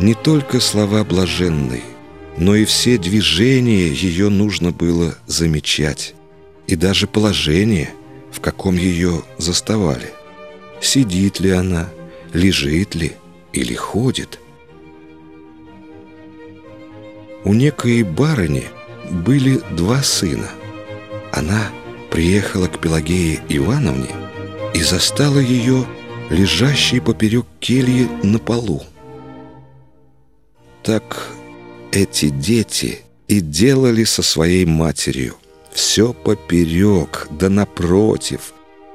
Не только слова блаженной, но и все движения ее нужно было замечать, и даже положение, в каком ее заставали. Сидит ли она, лежит ли или ходит. У некой барыни были два сына. Она приехала к Пелагее Ивановне и застала ее лежащей поперек кельи на полу. Так эти дети и делали со своей матерью. Все поперек, да напротив.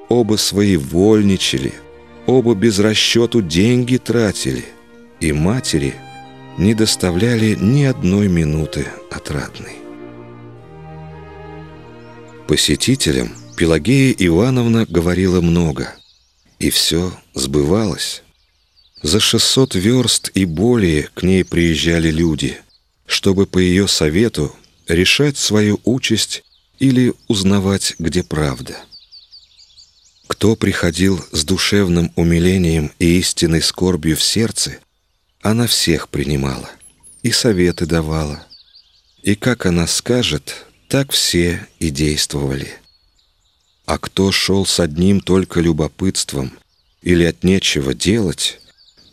Оба своевольничали, оба без расчету деньги тратили. И матери не доставляли ни одной минуты отрадной. Посетителям Пелагея Ивановна говорила много, и все сбывалось. За 600 верст и более к ней приезжали люди, чтобы по ее совету решать свою участь или узнавать, где правда. Кто приходил с душевным умилением и истинной скорбью в сердце, она всех принимала и советы давала. И как она скажет, так все и действовали. А кто шел с одним только любопытством или от нечего делать,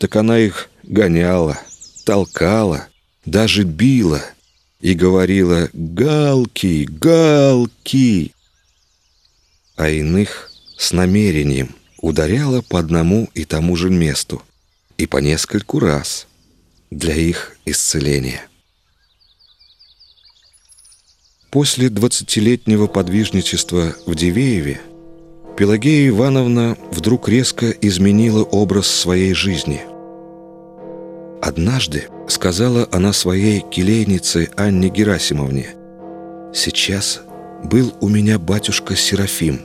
так она их гоняла, толкала, даже била и говорила «Галки, галки!» А иных с намерением ударяла по одному и тому же месту и по нескольку раз для их исцеления. После двадцатилетнего подвижничества в Дивееве Пелагея Ивановна вдруг резко изменила образ своей жизни. Однажды сказала она своей келейнице Анне Герасимовне, «Сейчас был у меня батюшка Серафим,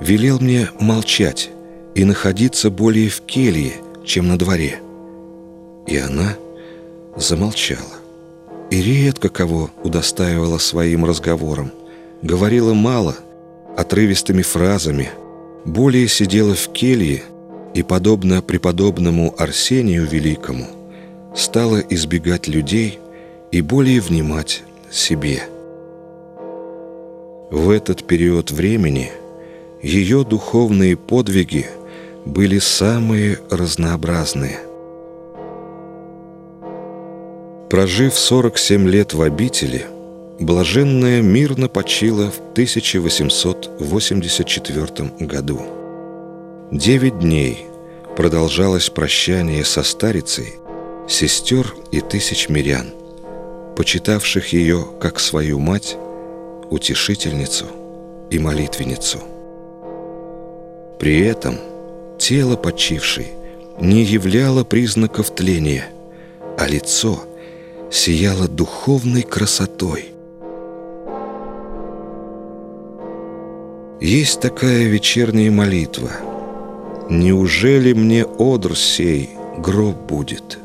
велел мне молчать и находиться более в келье, чем на дворе». И она замолчала и редко кого удостаивала своим разговором. Говорила мало, отрывистыми фразами, более сидела в келье и, подобно преподобному Арсению Великому, стала избегать людей и более внимать себе. В этот период времени ее духовные подвиги были самые разнообразные – Прожив 47 лет в обители, блаженная мирно почила в 1884 году. Девять дней продолжалось прощание со старицей, сестер и тысяч мирян, почитавших ее как свою мать, утешительницу и молитвенницу. При этом тело почившей не являло признаков тления, а лицо – сияла духовной красотой. Есть такая вечерняя молитва. «Неужели мне одр сей гроб будет?»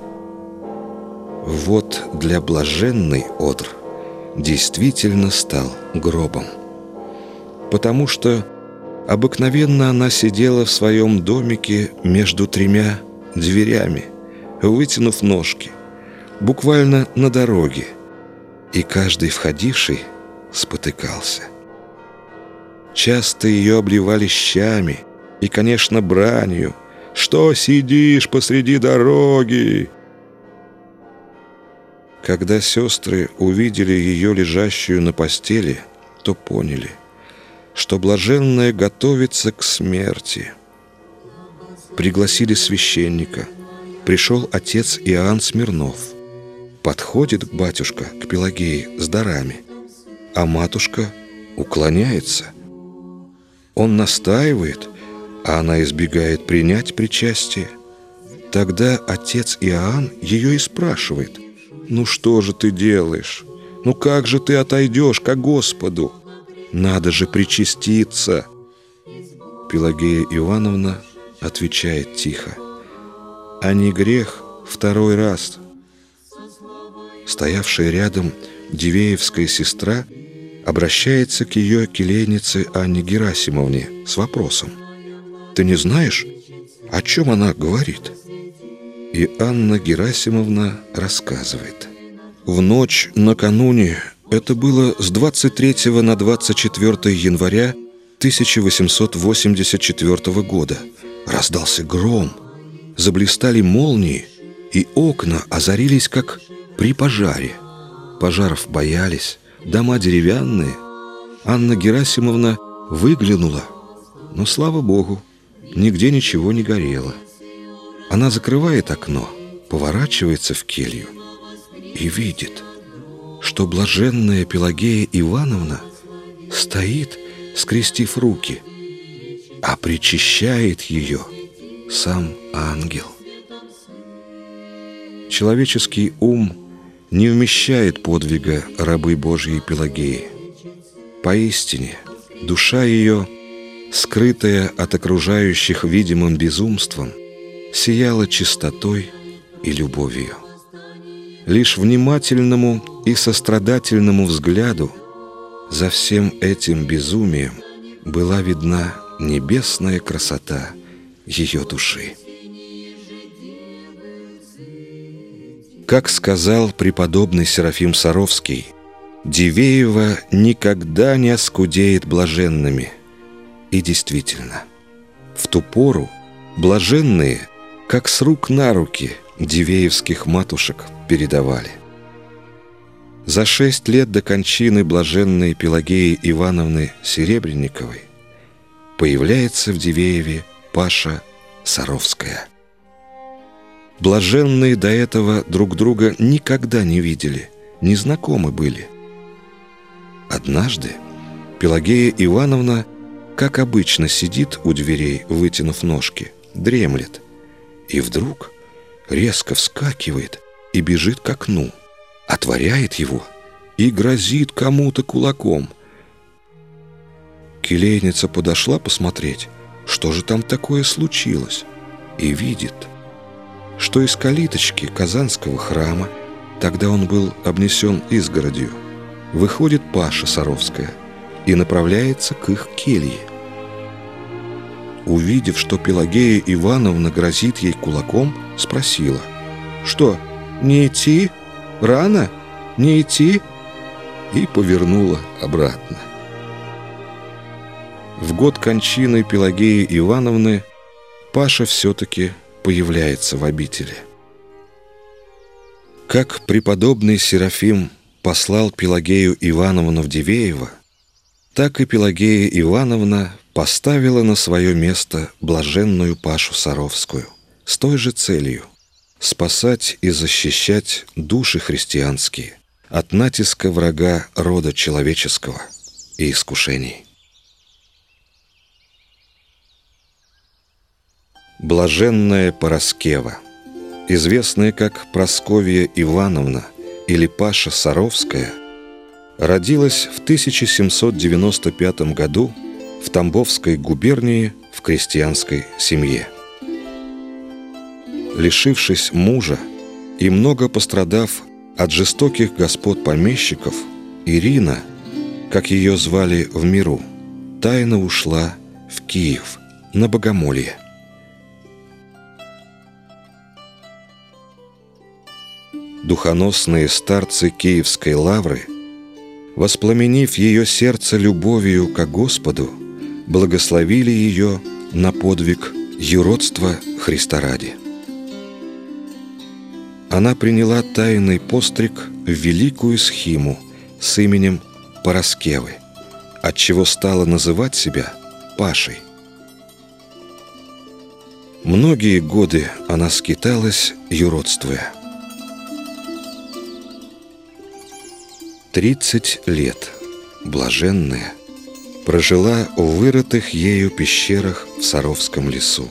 Вот для блаженной одр действительно стал гробом. Потому что обыкновенно она сидела в своем домике между тремя дверями, вытянув ножки, буквально на дороге, и каждый входивший спотыкался. Часто ее обливали щами и, конечно, бранью. «Что сидишь посреди дороги?» Когда сестры увидели ее лежащую на постели, то поняли, что блаженная готовится к смерти. Пригласили священника. Пришел отец Иоанн Смирнов – Подходит батюшка к Пелагее с дарами, а матушка уклоняется. Он настаивает, а она избегает принять причастие. Тогда отец Иоанн ее и спрашивает, «Ну что же ты делаешь? Ну как же ты отойдешь ко Господу? Надо же причаститься!» Пелагея Ивановна отвечает тихо, «А не грех второй раз?» стоявшая рядом Дивеевская сестра, обращается к ее келейнице Анне Герасимовне с вопросом. «Ты не знаешь, о чем она говорит?» И Анна Герасимовна рассказывает. В ночь накануне, это было с 23 на 24 января 1884 года, раздался гром, заблистали молнии, и окна озарились, как при пожаре. Пожаров боялись, дома деревянные. Анна Герасимовна выглянула, но, слава богу, нигде ничего не горело. Она закрывает окно, поворачивается в келью и видит, что блаженная Пелагея Ивановна стоит, скрестив руки, а причащает ее сам ангел. Человеческий ум не вмещает подвига рабы Божьей Пелагеи. Поистине, душа ее, скрытая от окружающих видимым безумством, сияла чистотой и любовью. Лишь внимательному и сострадательному взгляду за всем этим безумием была видна небесная красота ее души. Как сказал преподобный Серафим Саровский, Дивеева никогда не оскудеет блаженными. И действительно, в ту пору блаженные, как с рук на руки, дивеевских матушек передавали. За шесть лет до кончины блаженной Пелагеи Ивановны Серебренниковой появляется в Дивееве Паша Саровская – Блаженные до этого друг друга никогда не видели, не знакомы были. Однажды Пелагея Ивановна, как обычно, сидит у дверей, вытянув ножки, дремлет. И вдруг резко вскакивает и бежит к окну, отворяет его и грозит кому-то кулаком. Келейница подошла посмотреть, что же там такое случилось, и видит — что из калиточки Казанского храма, тогда он был обнесен изгородью, выходит Паша Саровская и направляется к их келье. Увидев, что Пелагея Ивановна грозит ей кулаком, спросила, «Что, не идти? Рано? Не идти?» и повернула обратно. В год кончины Пелагеи Ивановны Паша все-таки появляется в обители. Как преподобный Серафим послал Пелагею Ивановну в Дивеево, так и Пелагея Ивановна поставила на свое место блаженную Пашу Саровскую с той же целью — спасать и защищать души христианские от натиска врага рода человеческого и искушений. Блаженная Пороскева, известная как Просковья Ивановна или Паша Саровская, родилась в 1795 году в Тамбовской губернии в крестьянской семье. Лишившись мужа и много пострадав от жестоких господ помещиков, Ирина, как ее звали в миру, тайно ушла в Киев на богомолье. духоносные старцы Киевской лавры, воспламенив ее сердце любовью к Господу, благословили ее на подвиг юродства Христа ради. Она приняла тайный постриг в великую схиму с именем Пороскевы, отчего стала называть себя Пашей. Многие годы она скиталась, юродствуя. Тридцать лет, блаженная, прожила в вырытых ею пещерах в Саровском лесу.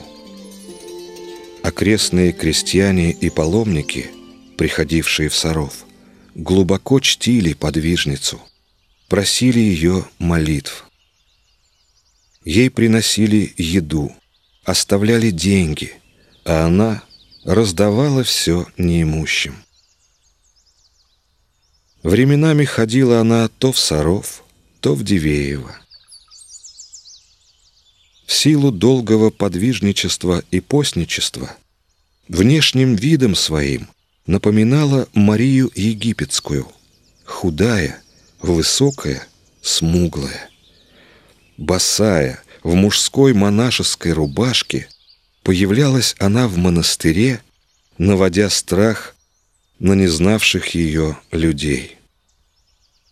Окрестные крестьяне и паломники, приходившие в Саров, глубоко чтили подвижницу, просили ее молитв. Ей приносили еду, оставляли деньги, а она раздавала все неимущим. Временами ходила она то в Саров, то в Дивеево. В силу долгого подвижничества и постничества Внешним видом своим напоминала Марию Египетскую, худая, высокая, смуглая. Босая, в мужской монашеской рубашке, появлялась она в монастыре, наводя страх на незнавших ее людей.